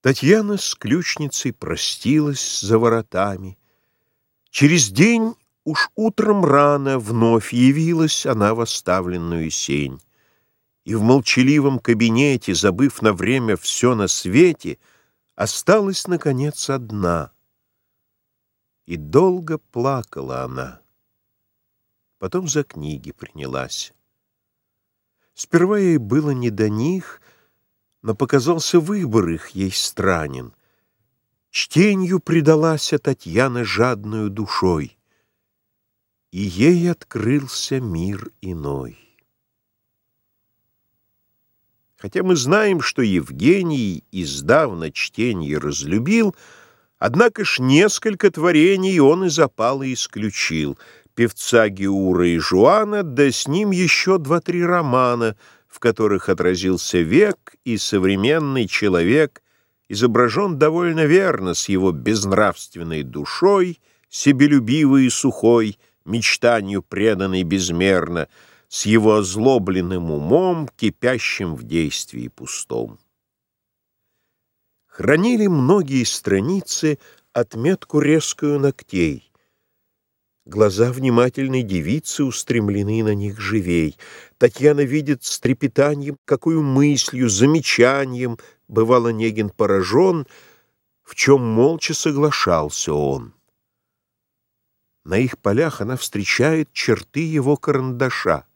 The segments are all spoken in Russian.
Татьяна с ключницей простилась за воротами. Через день уж утром рано вновь явилась она в оставленную сень. И в молчаливом кабинете, забыв на время все на свете, осталась, наконец, одна. И долго плакала она. Потом за книги принялась. Сперва ей было не до них — но показался выбор их ей странен. Чтенью предалась Татьяна жадную душой, и ей открылся мир иной. Хотя мы знаем, что Евгений издавна чтение разлюбил, однако ж несколько творений он из опала исключил — певца Геура и Жуана, да с ним еще два-три романа — в которых отразился век и современный человек, изображен довольно верно с его безнравственной душой, себелюбивой и сухой, мечтанию преданной безмерно, с его озлобленным умом, кипящим в действии пустом. Хранили многие страницы отметку резкую ногтей, Глаза внимательной девицы устремлены на них живей. Татьяна видит с трепетанием, какую мыслью, замечанием бывало Негин поражен, в чем молча соглашался он. На их полях она встречает черты его карандаша.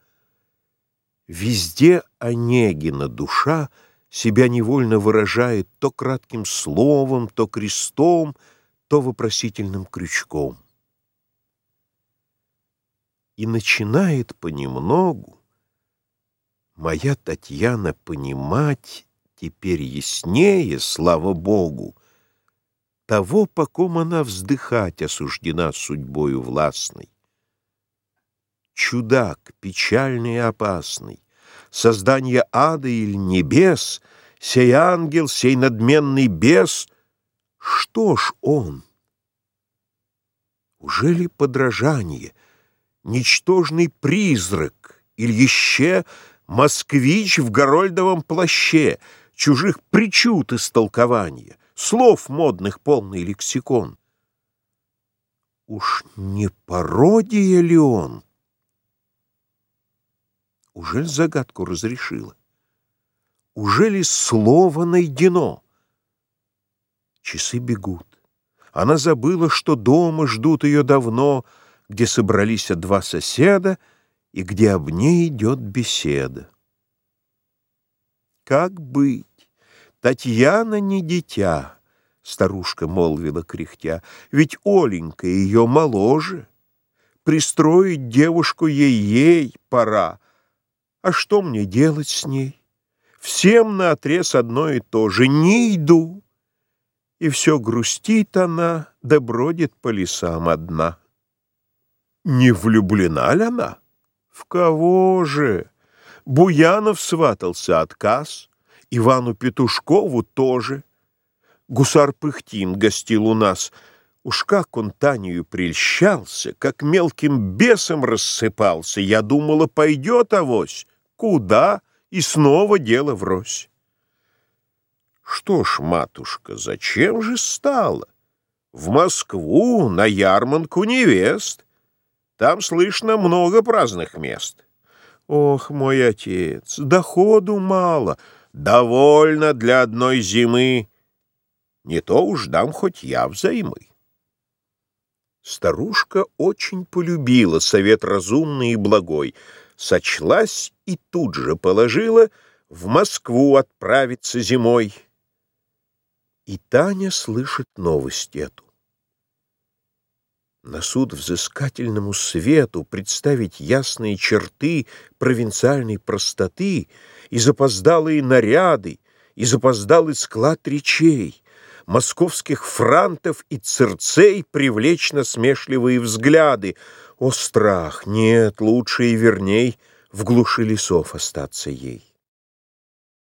Везде Онегина душа себя невольно выражает то кратким словом, то крестом, то вопросительным крючком и начинает понемногу моя Татьяна понимать теперь яснее, слава Богу, того, по ком она вздыхать осуждена судьбою властной. Чудак, печальный и опасный, создание ада или небес, сей ангел, сей надменный бес, что ж он? Ужели подражание — ничтожный призрак, или еще москвич в горольдовом плаще, чужих причуд истолкования, слов модных полный лексикон. Уж не пародия ли он? Ужель загадку разрешила? Ужели слово найдено? Часы бегут. Она забыла, что дома ждут ее давно — где собрались два соседа и где об ней идет беседа. «Как быть? Татьяна не дитя», — старушка молвила кряхтя, «ведь Оленька ее моложе. Пристроить девушку ей-ей пора. А что мне делать с ней? Всем наотрез одно и то же. Не иду». И все грустит она, да бродит по лесам одна. Не влюблена ли она? В кого же? Буянов сватался отказ, Ивану Петушкову тоже. Гусар Пыхтин гостил у нас. Уж как он Танию прельщался, как мелким бесом рассыпался. Я думала, пойдет авось. Куда? И снова дело врозь. Что ж, матушка, зачем же стало? В Москву на ярманку невест. Там слышно много праздных мест. Ох, мой отец, доходу мало, довольно для одной зимы. Не то уж дам хоть я взаймы. Старушка очень полюбила совет разумный и благой, сочлась и тут же положила в Москву отправиться зимой. И Таня слышит новость эту на суд взыскательному свету представить ясные черты провинциальной простоты и запоздалые наряды, и запоздалый склад речей, московских франтов и церцей привлечь насмешливые взгляды. О, страх! Нет, лучше и верней в глуши лесов остаться ей.